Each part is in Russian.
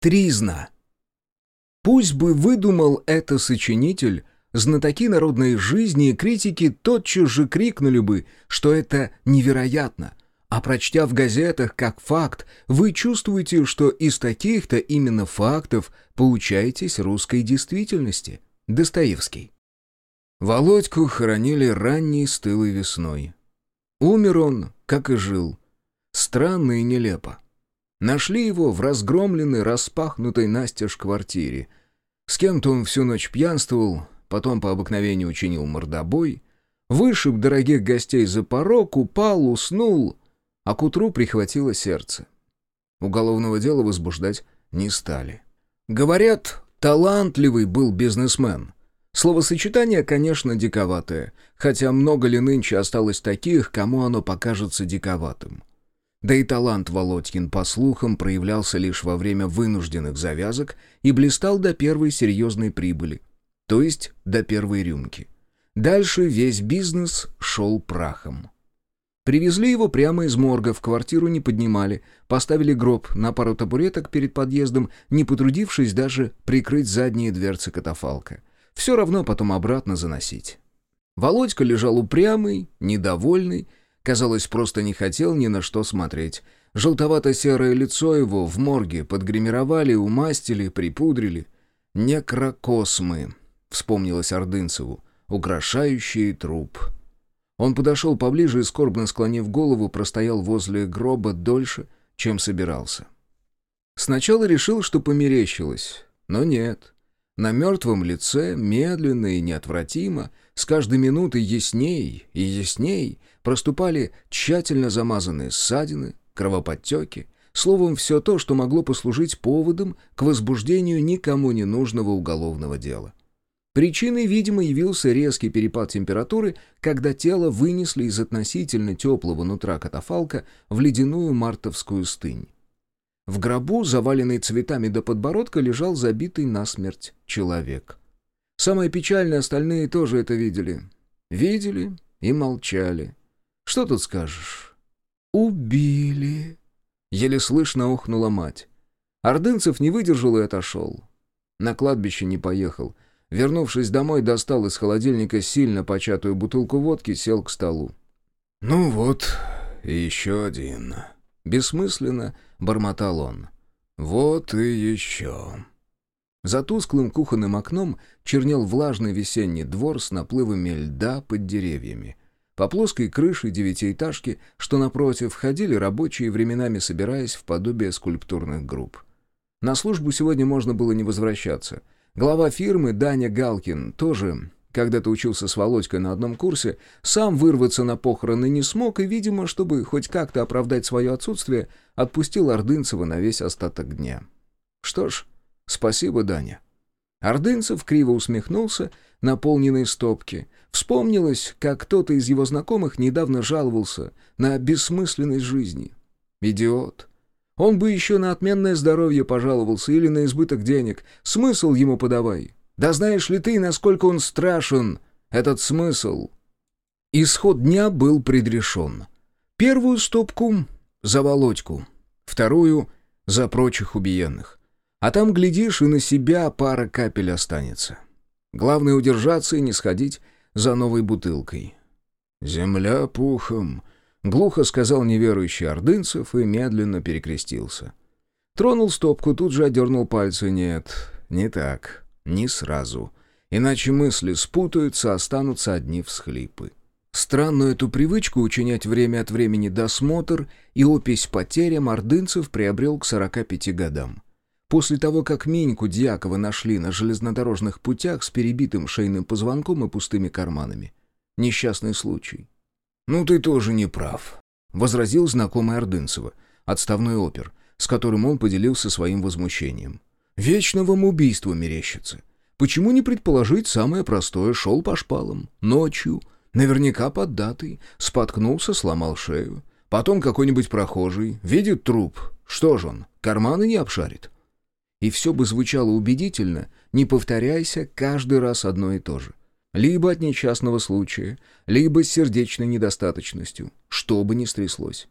Тризна. Пусть бы выдумал это сочинитель, знатоки народной жизни и критики тотчас же крикнули бы, что это невероятно. А прочтя в газетах как факт, вы чувствуете, что из таких-то именно фактов поучаетесь русской действительности. Достоевский. Володьку хоронили ранней стылой весной. Умер он, как и жил. Странно и нелепо. Нашли его в разгромленной, распахнутой настежь квартире. С кем-то он всю ночь пьянствовал, потом по обыкновению учинил мордобой, вышиб дорогих гостей за порог, упал, уснул, а к утру прихватило сердце. Уголовного дела возбуждать не стали. Говорят, талантливый был бизнесмен. Словосочетание, конечно, диковатое, хотя много ли нынче осталось таких, кому оно покажется диковатым. Да и талант Володькин, по слухам, проявлялся лишь во время вынужденных завязок и блистал до первой серьезной прибыли, то есть до первой рюмки. Дальше весь бизнес шел прахом. Привезли его прямо из морга, в квартиру не поднимали, поставили гроб на пару табуреток перед подъездом, не потрудившись даже прикрыть задние дверцы катафалка. Все равно потом обратно заносить. Володька лежал упрямый, недовольный, Казалось, просто не хотел ни на что смотреть. Желтовато-серое лицо его в морге подгримировали, умастили, припудрили. «Некрокосмы», — вспомнилось Ордынцеву, — «украшающие труп». Он подошел поближе и, скорбно склонив голову, простоял возле гроба дольше, чем собирался. Сначала решил, что померещилось, но нет. На мертвом лице, медленно и неотвратимо, с каждой минутой ясней и ясней проступали тщательно замазанные ссадины, кровоподтеки, словом, все то, что могло послужить поводом к возбуждению никому не нужного уголовного дела. Причиной, видимо, явился резкий перепад температуры, когда тело вынесли из относительно теплого нутра катафалка в ледяную мартовскую стынь. В гробу, заваленный цветами до подбородка, лежал забитый насмерть человек. Самое печальное, остальные тоже это видели. Видели и молчали. Что тут скажешь? «Убили!» Еле слышно охнула мать. Ордынцев не выдержал и отошел. На кладбище не поехал. Вернувшись домой, достал из холодильника сильно початую бутылку водки, сел к столу. «Ну вот, еще один». Бессмысленно бормотал он. «Вот и еще». За тусклым кухонным окном чернел влажный весенний двор с наплывами льда под деревьями. По плоской крыше девятиэтажки, что напротив, ходили рабочие, временами собираясь в подобие скульптурных групп. На службу сегодня можно было не возвращаться. Глава фирмы Даня Галкин тоже когда-то учился с Володькой на одном курсе, сам вырваться на похороны не смог и, видимо, чтобы хоть как-то оправдать свое отсутствие, отпустил Ордынцева на весь остаток дня. Что ж, спасибо, Даня. Ордынцев криво усмехнулся, наполненной стопки. Вспомнилось, как кто-то из его знакомых недавно жаловался на бессмысленность жизни. Идиот. Он бы еще на отменное здоровье пожаловался или на избыток денег. Смысл ему подавай. Да знаешь ли ты, насколько он страшен, этот смысл? Исход дня был предрешен. Первую стопку — за Володьку, вторую — за прочих убиенных. А там, глядишь, и на себя пара капель останется. Главное удержаться и не сходить за новой бутылкой. «Земля пухом», — глухо сказал неверующий Ордынцев и медленно перекрестился. Тронул стопку, тут же одернул пальцы. «Нет, не так, не сразу. Иначе мысли спутаются, останутся одни всхлипы». Странную эту привычку учинять время от времени досмотр и опись потерям Ордынцев приобрел к 45 годам. После того, как Миньку Дьякова нашли на железнодорожных путях с перебитым шейным позвонком и пустыми карманами. Несчастный случай. «Ну ты тоже не прав», — возразил знакомый Ордынцева, отставной опер, с которым он поделился своим возмущением. «Вечно вам убийство мерещится. Почему не предположить самое простое? Шел по шпалам, ночью, наверняка под датой, споткнулся, сломал шею. Потом какой-нибудь прохожий видит труп. Что ж он, карманы не обшарит?» и все бы звучало убедительно, не повторяйся каждый раз одно и то же. Либо от несчастного случая, либо с сердечной недостаточностью, что бы ни стряслось.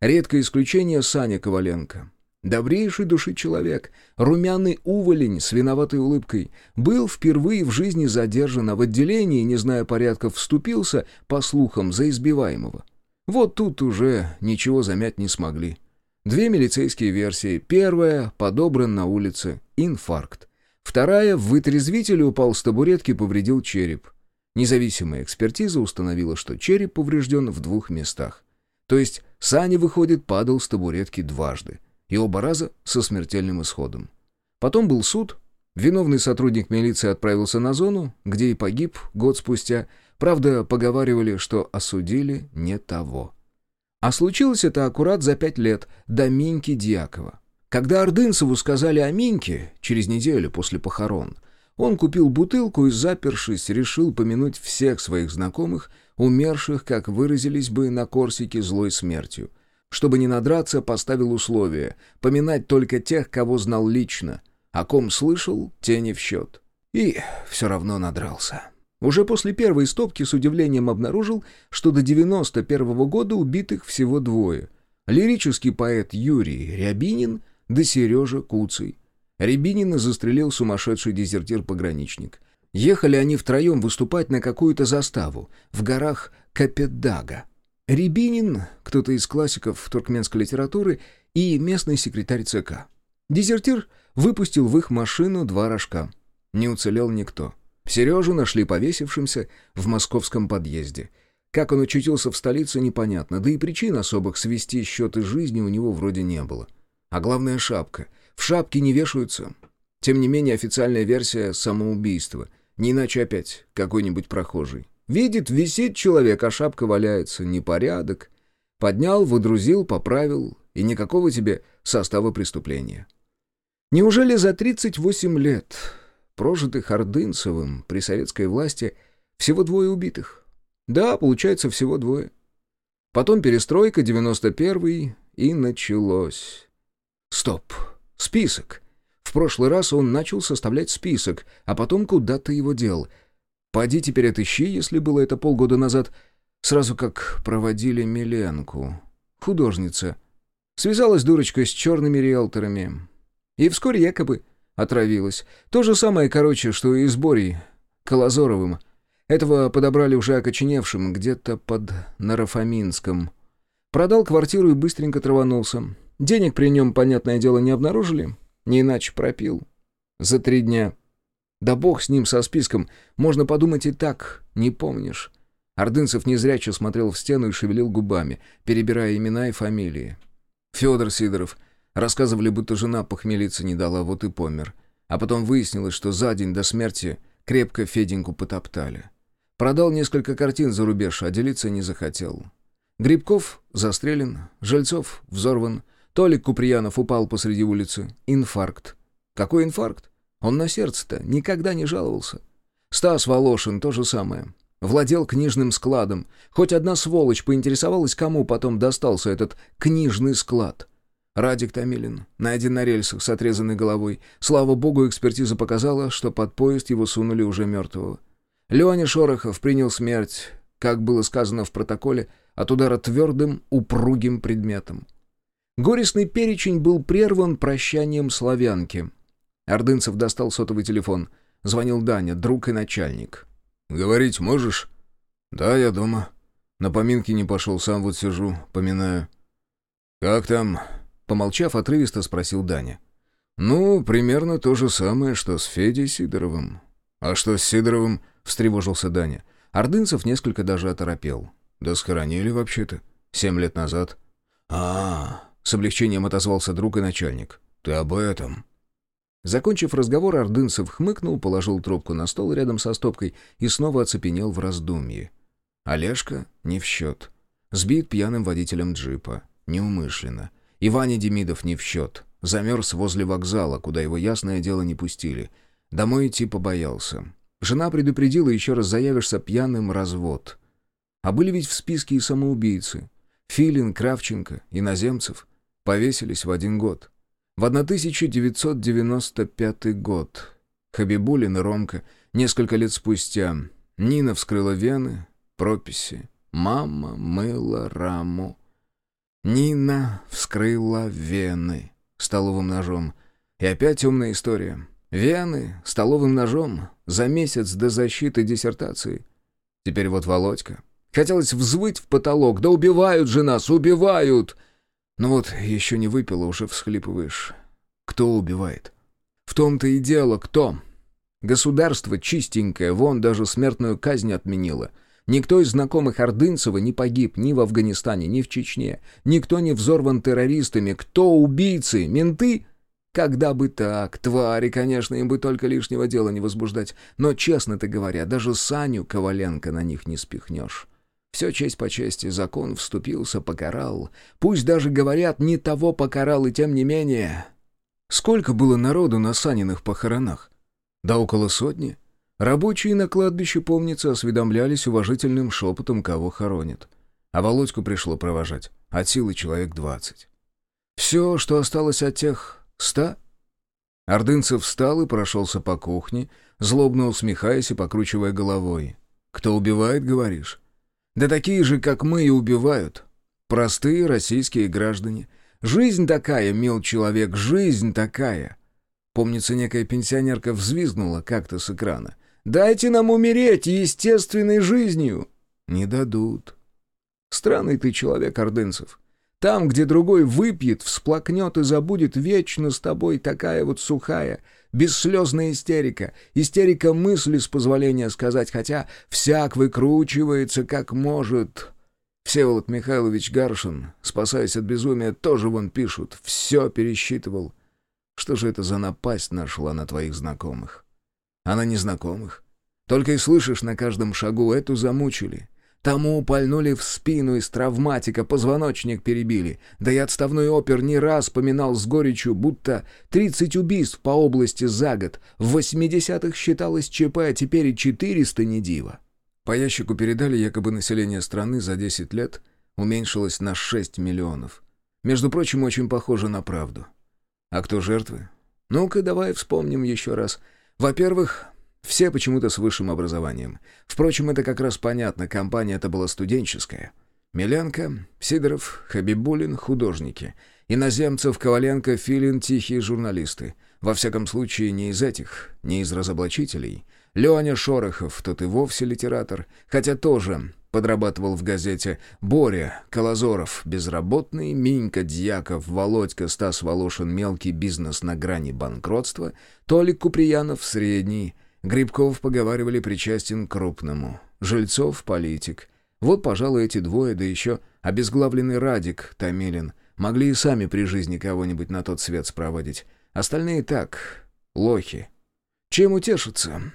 Редкое исключение Саня Коваленко. Добрейший души человек, румяный уволень с виноватой улыбкой, был впервые в жизни задержан, а в отделении, не зная порядков, вступился, по слухам, за избиваемого. Вот тут уже ничего замять не смогли. Две милицейские версии. Первая — подобран на улице. Инфаркт. Вторая — в вытрезвителе упал с табуретки, повредил череп. Независимая экспертиза установила, что череп поврежден в двух местах. То есть Саня, выходит, падал с табуретки дважды. И оба раза со смертельным исходом. Потом был суд. Виновный сотрудник милиции отправился на зону, где и погиб год спустя. Правда, поговаривали, что осудили не того. А случилось это аккурат за пять лет до Миньки Дьякова. Когда Ордынцеву сказали о Миньке, через неделю после похорон, он купил бутылку и, запершись, решил помянуть всех своих знакомых, умерших, как выразились бы на Корсике, злой смертью. Чтобы не надраться, поставил условие — поминать только тех, кого знал лично, о ком слышал, те не в счет. И все равно надрался. Уже после первой стопки с удивлением обнаружил, что до 91 -го года убитых всего двое. Лирический поэт Юрий Рябинин да Сережа Куцый. Рябинина застрелил сумасшедший дезертир-пограничник. Ехали они втроем выступать на какую-то заставу в горах Капедага. Рябинин, кто-то из классиков туркменской литературы и местный секретарь ЦК. Дезертир выпустил в их машину два рожка. Не уцелел никто. Сережу нашли повесившимся в московском подъезде. Как он очутился в столице, непонятно, да и причин особых свести счеты жизни у него вроде не было. А главное — шапка. В шапке не вешаются. Тем не менее, официальная версия — самоубийство. Не иначе опять какой-нибудь прохожий. Видит, висит человек, а шапка валяется. Непорядок. Поднял, выдрузил, поправил. И никакого тебе состава преступления. Неужели за 38 лет, прожитых Ордынцевым при советской власти, всего двое убитых? Да, получается, всего двое. Потом перестройка, 91-й, и началось. Стоп. Список. В прошлый раз он начал составлять список, а потом куда-то его дел — Поди теперь отыщи, если было это полгода назад, сразу как проводили Миленку. Художница. Связалась дурочка с черными риэлторами. И вскоре якобы отравилась. То же самое, короче, что и с Борей Колозоровым. Этого подобрали уже окоченевшим, где-то под Нарафаминском. Продал квартиру и быстренько траванулся. Денег при нем, понятное дело, не обнаружили. Не иначе пропил. За три дня. Да бог с ним, со списком. Можно подумать и так, не помнишь. Ордынцев незрячо смотрел в стену и шевелил губами, перебирая имена и фамилии. Федор Сидоров. Рассказывали, будто жена похмелиться не дала, вот и помер. А потом выяснилось, что за день до смерти крепко Феденьку потоптали. Продал несколько картин за рубеж, а делиться не захотел. Грибков застрелен, Жильцов взорван, Толик Куприянов упал посреди улицы. Инфаркт. Какой инфаркт? Он на сердце-то никогда не жаловался. Стас Волошин то же самое. Владел книжным складом. Хоть одна сволочь поинтересовалась, кому потом достался этот книжный склад. Радик Томилин, найден на рельсах с отрезанной головой. Слава богу, экспертиза показала, что под поезд его сунули уже мертвого. Леня Шорохов принял смерть, как было сказано в протоколе, от удара твердым, упругим предметом. Горестный перечень был прерван прощанием славянки — Ордынцев достал сотовый телефон. Звонил Даня, друг и начальник. «Говорить можешь?» «Да, я дома. На поминки не пошел, сам вот сижу, поминаю». «Как там?» Помолчав, отрывисто спросил Даня. «Ну, примерно то же самое, что с Федей Сидоровым». «А что с Сидоровым?» — встревожился Даня. Ордынцев несколько даже оторопел. «Да схоронили вообще-то. Семь лет назад». «А-а-а!» — с облегчением отозвался друг и начальник. «Ты об этом?» Закончив разговор, Ордынцев хмыкнул, положил трубку на стол рядом со стопкой и снова оцепенел в раздумье. Олежка не в счет. Сбит пьяным водителем джипа. Неумышленно. И Ваня Демидов не в счет. Замерз возле вокзала, куда его ясное дело не пустили. Домой идти побоялся. Жена предупредила, еще раз заявишься пьяным развод. А были ведь в списке и самоубийцы. Филин, Кравченко, иноземцев. Повесились в один год. В 1995 год Хабибулин и Ромка, несколько лет спустя, Нина вскрыла вены, прописи. Мама мыла раму. Нина вскрыла вены. столовым ножом. И опять темная история. Вены столовым ножом за месяц до защиты диссертации. Теперь вот Володька. Хотелось взвыть в потолок. Да убивают же нас, убивают! Ну вот, еще не выпила, уже всхлипываешь. Кто убивает? В том-то и дело, кто? Государство чистенькое, вон даже смертную казнь отменило. Никто из знакомых Ордынцева не погиб ни в Афганистане, ни в Чечне. Никто не взорван террористами. Кто убийцы? Менты? Когда бы так, твари, конечно, им бы только лишнего дела не возбуждать. Но, честно-то говоря, даже Саню Коваленко на них не спихнешь. Все честь по чести, закон вступился, покарал. Пусть даже говорят, не того покарал, и тем не менее. Сколько было народу на Саниных похоронах? Да около сотни. Рабочие на кладбище, помнится, осведомлялись уважительным шепотом, кого хоронят. А Володьку пришло провожать. От силы человек двадцать. Все, что осталось от тех ста? Ордынцев встал и прошелся по кухне, злобно усмехаясь и покручивая головой. «Кто убивает, говоришь?» «Да такие же, как мы, и убивают. Простые российские граждане. Жизнь такая, мил человек, жизнь такая. Помнится, некая пенсионерка взвизгнула как-то с экрана. «Дайте нам умереть естественной жизнью!» «Не дадут». Странный ты человек, Ордынцев. Там, где другой выпьет, всплакнет и забудет, вечно с тобой такая вот сухая, бесслезная истерика. Истерика мысли, с позволения сказать, хотя всяк выкручивается как может. Всеволод Михайлович Гаршин, спасаясь от безумия, тоже вон пишут, все пересчитывал. Что же это за напасть нашла на твоих знакомых? А на незнакомых? Только и слышишь на каждом шагу, эту замучили. Тому пальнули в спину из травматика, позвоночник перебили. Да и отставной опер не раз поминал с горечью, будто 30 убийств по области за год. В 80-х считалось ЧП, а теперь и 400 не диво. По ящику передали, якобы население страны за 10 лет уменьшилось на 6 миллионов. Между прочим, очень похоже на правду. А кто жертвы? Ну-ка, давай вспомним еще раз. Во-первых, все почему-то с высшим образованием. Впрочем, это как раз понятно, компания эта была студенческая. Миленко, Сидоров, Хабибулин — художники. Иноземцев, Коваленко, Филин — тихие журналисты. Во всяком случае, не из этих, не из разоблачителей. Леня Шорохов, тот и вовсе литератор, хотя тоже подрабатывал в газете, Боря Колозоров, безработный, Минька Дьяков, Володька Стас Волошин, мелкий бизнес на грани банкротства, Толик Куприянов, средний, Грибков, поговаривали, причастен к крупному, Жильцов — политик. Вот, пожалуй, эти двое, да еще обезглавленный Радик Томилин, могли и сами при жизни кого-нибудь на тот свет спроводить. Остальные так, лохи. Чем утешиться?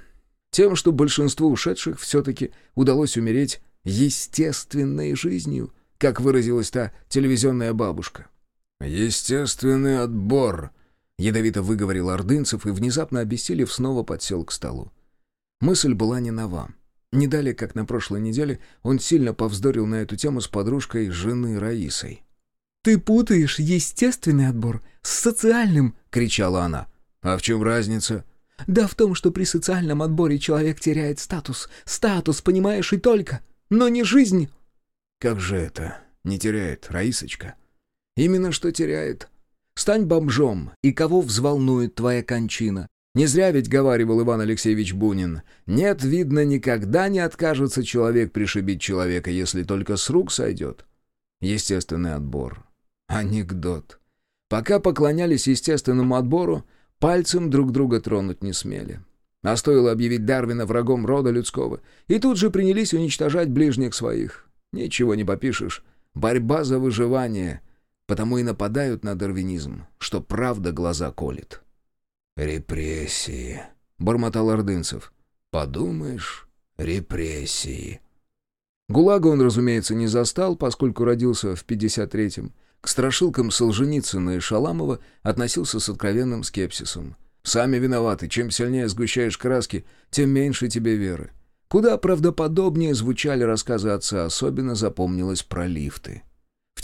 Тем, что большинству ушедших все-таки удалось умереть естественной жизнью, как выразилась та телевизионная бабушка. «Естественный отбор», — ядовито выговорил Ордынцев и, внезапно обессилев, снова подсел к столу. Мысль была не нова. Не далее, как на прошлой неделе, он сильно повздорил на эту тему с подружкой жены Раисой. «Ты путаешь естественный отбор с социальным!» — кричала она. «А в чем разница?» Да в том, что при социальном отборе человек теряет статус. Статус, понимаешь, и только. Но не жизнь. Как же это? Не теряет, Раисочка? Именно что теряет. Стань бомжом, и кого взволнует твоя кончина? Не зря ведь говаривал Иван Алексеевич Бунин. Нет, видно, никогда не откажется человек пришибить человека, если только с рук сойдет. Естественный отбор. Анекдот. Пока поклонялись естественному отбору, Пальцем друг друга тронуть не смели. А стоило объявить Дарвина врагом рода людского, и тут же принялись уничтожать ближних своих. Ничего не попишешь. Борьба за выживание. Потому и нападают на дарвинизм, что правда глаза колет. «Репрессии», — бормотал Ордынцев. «Подумаешь, репрессии». Гулага он, разумеется, не застал, поскольку родился в 53-м, к страшилкам Солженицына и Шаламова относился с откровенным скепсисом. «Сами виноваты. Чем сильнее сгущаешь краски, тем меньше тебе веры». Куда правдоподобнее звучали рассказы отца, особенно запомнилось про лифты.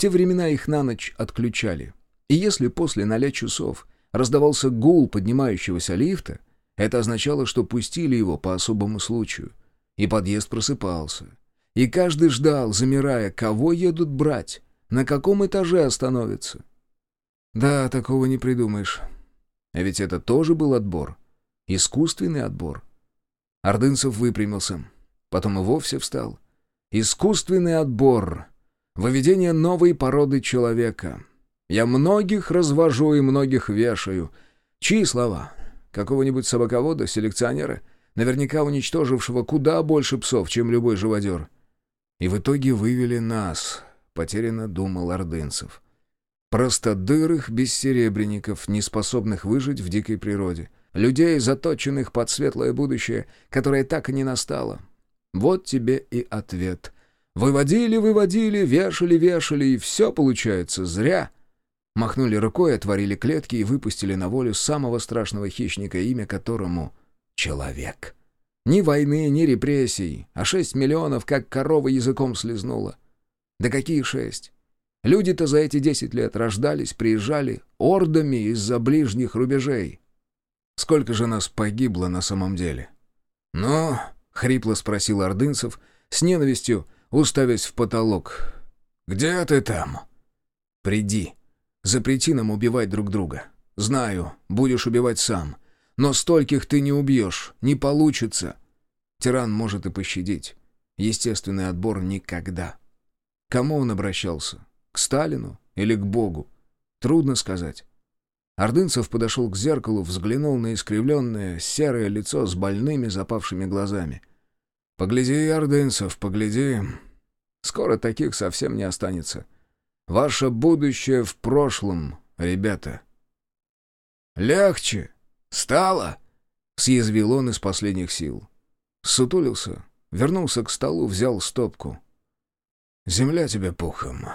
Те времена их на ночь отключали. И если после ноля часов раздавался гул поднимающегося лифта, это означало, что пустили его по особому случаю. И подъезд просыпался. И каждый ждал, замирая, кого едут брать на каком этаже остановится? Да, такого не придумаешь. А ведь это тоже был отбор. Искусственный отбор. Ордынцев выпрямился. Потом и вовсе встал. Искусственный отбор. Выведение новой породы человека. Я многих развожу и многих вешаю. Чьи слова? Какого-нибудь собаковода, селекционера? Наверняка уничтожившего куда больше псов, чем любой живодер. И в итоге вывели нас, потерянно думал Ордынцев. Простодырых бессеребренников, не способных выжить в дикой природе. Людей, заточенных под светлое будущее, которое так и не настало. Вот тебе и ответ. Выводили, выводили, вешали, вешали, и все получается зря. Махнули рукой, отворили клетки и выпустили на волю самого страшного хищника, имя которому — человек. Ни войны, ни репрессий, а шесть миллионов, как корова языком слезнула. Да какие шесть? Люди-то за эти десять лет рождались, приезжали ордами из-за ближних рубежей. Сколько же нас погибло на самом деле? «Ну?» — хрипло спросил Ордынцев, с ненавистью уставясь в потолок. «Где ты там?» «Приди. Запрети нам убивать друг друга. Знаю, будешь убивать сам. Но стольких ты не убьешь, не получится. Тиран может и пощадить. Естественный отбор никогда. Кому он обращался? К Сталину или к Богу? Трудно сказать. Ордынцев подошел к зеркалу, взглянул на искривленное серое лицо с больными запавшими глазами. «Погляди, Ордынцев, погляди. Скоро таких совсем не останется. Ваше будущее в прошлом, ребята». «Легче! Стало!» — съязвил он из последних сил. Сутулился, вернулся к столу, взял стопку. «Земля тебе пухом,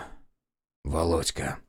Володька».